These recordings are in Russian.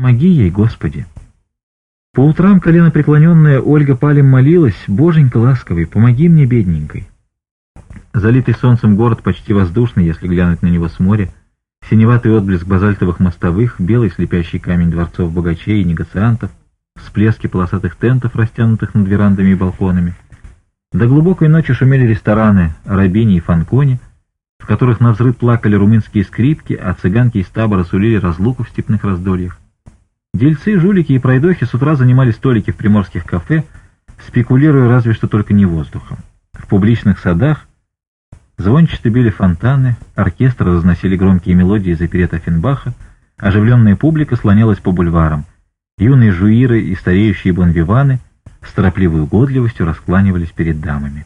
Помоги ей, Господи. По утрам колено преклоненная Ольга палем молилась, «Боженька ласковый, помоги мне, бедненькой». Залитый солнцем город почти воздушный, если глянуть на него с моря, синеватый отблеск базальтовых мостовых, белый слепящий камень дворцов богачей и негациантов, всплески полосатых тентов, растянутых над верандами и балконами. До глубокой ночи шумели рестораны Рабини и Фанкони, в которых на взрыв плакали румынские скрипки, а цыганки из табора сулили разлуку в степных раздольях. Дельцы, жулики и пройдохи с утра занимали столики в приморских кафе, спекулируя разве что только не воздухом. В публичных садах звончато били фонтаны, оркестры разносили громкие мелодии из оперет Финбаха, оживленная публика слонялась по бульварам. Юные жуиры и стареющие бонвиваны с торопливой угодливостью раскланивались перед дамами.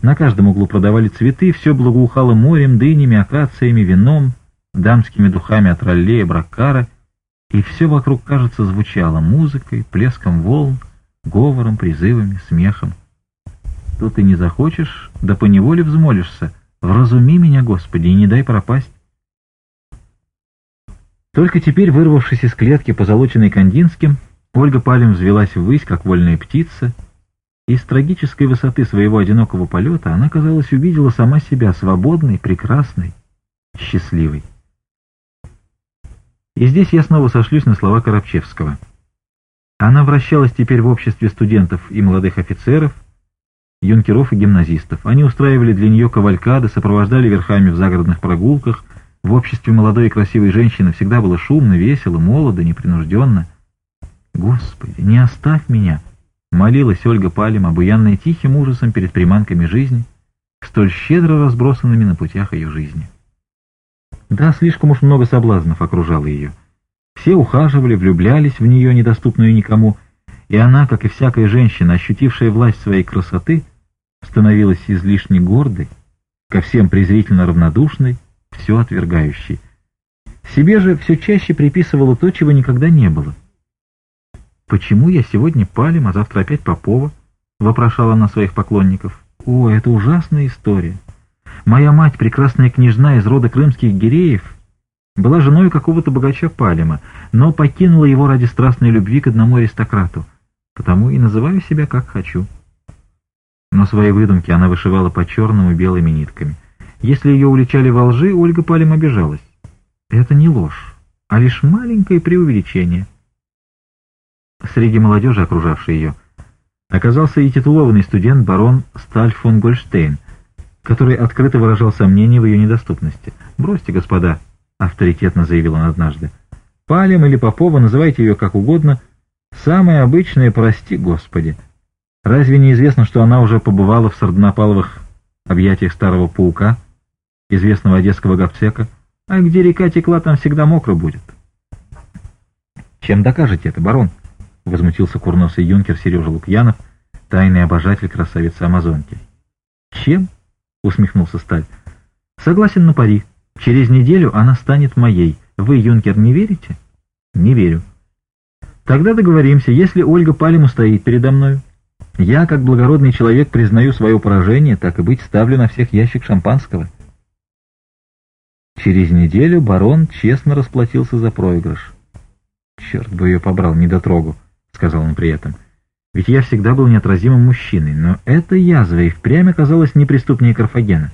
На каждом углу продавали цветы, все благоухало морем, дынями, акациями, вином, дамскими духами от роллея, браккара — и все вокруг, кажется, звучало музыкой, плеском волн, говором, призывами, смехом. Тут и не захочешь, да поневоле взмолишься. Вразуми меня, Господи, и не дай пропасть. Только теперь, вырвавшись из клетки, позолоченной Кандинским, Ольга Палем взвелась ввысь, как вольная птица, и с трагической высоты своего одинокого полета она, казалось, увидела сама себя свободной, прекрасной, счастливой. И здесь я снова сошлюсь на слова Коробчевского. Она вращалась теперь в обществе студентов и молодых офицеров, юнкеров и гимназистов. Они устраивали для нее кавалькады, сопровождали верхами в загородных прогулках. В обществе молодой и красивой женщины всегда было шумно, весело, молодо, непринужденно. «Господи, не оставь меня!» — молилась Ольга Палем, обуянная тихим ужасом перед приманками жизни, столь щедро разбросанными на путях ее жизни. Да, слишком уж много соблазнов окружало ее. Все ухаживали, влюблялись в нее, недоступную никому, и она, как и всякая женщина, ощутившая власть своей красоты, становилась излишне гордой, ко всем презрительно равнодушной, все отвергающей. Себе же все чаще приписывала то, чего никогда не было. «Почему я сегодня Палем, а завтра опять Попова?» — вопрошала она своих поклонников. «О, это ужасная история!» Моя мать, прекрасная княжна из рода крымских гиреев, была женой какого-то богача Палима, но покинула его ради страстной любви к одному аристократу, потому и называю себя как хочу. Но свои выдумки она вышивала по черному белыми нитками. Если ее уличали во лжи, Ольга Палим обижалась. Это не ложь, а лишь маленькое преувеличение. Среди молодежи, окружавшей ее, оказался и титулованный студент барон Сталь фон Гольштейн — который открыто выражал сомнения в ее недоступности. «Бросьте, господа», — авторитетно заявил он однажды. «Палем или Попова, называйте ее как угодно. Самое обычное, прости, Господи. Разве не известно, что она уже побывала в сарднопаловых объятиях старого паука, известного одесского гопсека? А где река текла, там всегда мокро будет». «Чем докажете это, барон?» — возмутился курносый юнкер Сережа Лукьянов, тайный обожатель красавицы Амазонки. «Чем?» — усмехнулся Сталь. «Согласен на пари. Через неделю она станет моей. Вы, юнкер, не верите?» «Не верю». «Тогда договоримся, если Ольга Палим стоит передо мною. Я, как благородный человек, признаю свое поражение, так и быть, ставлю на всех ящик шампанского». Через неделю барон честно расплатился за проигрыш. «Черт бы ее побрал, не дотрогу», — сказал он при этом. — ведь я всегда был неотразимым мужчиной, но эта язва и впрямь оказалась неприступнее Карфагена.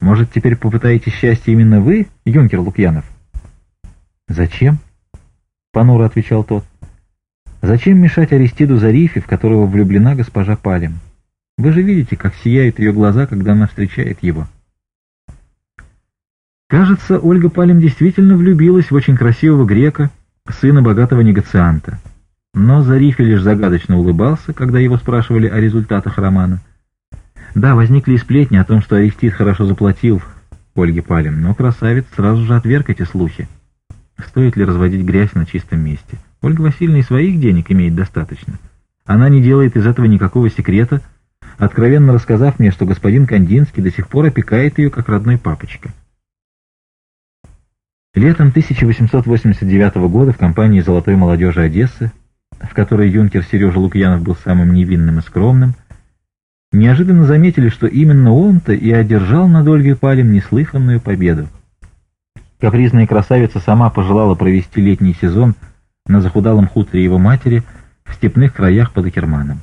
Может, теперь попытаете счастье именно вы, юнкер Лукьянов? «Зачем?» — понуро отвечал тот. «Зачем мешать Аристиду Зарифе, в которого влюблена госпожа Палем? Вы же видите, как сияют ее глаза, когда она встречает его». Кажется, Ольга Палем действительно влюбилась в очень красивого грека, сына богатого негацианта. Но Зарифи лишь загадочно улыбался, когда его спрашивали о результатах романа. Да, возникли сплетни о том, что Аристид хорошо заплатил Ольге Палин, но красавец сразу же отверг эти слухи. Стоит ли разводить грязь на чистом месте? Ольга Васильевна и своих денег имеет достаточно. Она не делает из этого никакого секрета, откровенно рассказав мне, что господин Кандинский до сих пор опекает ее как родной папочка. Летом 1889 года в компании «Золотой молодежи Одессы» в которой юнкер Сережа Лукьянов был самым невинным и скромным, неожиданно заметили, что именно он-то и одержал над Ольгой Палем неслыханную победу. Капризная красавица сама пожелала провести летний сезон на захудалом хуторе его матери в степных краях под Акерманом.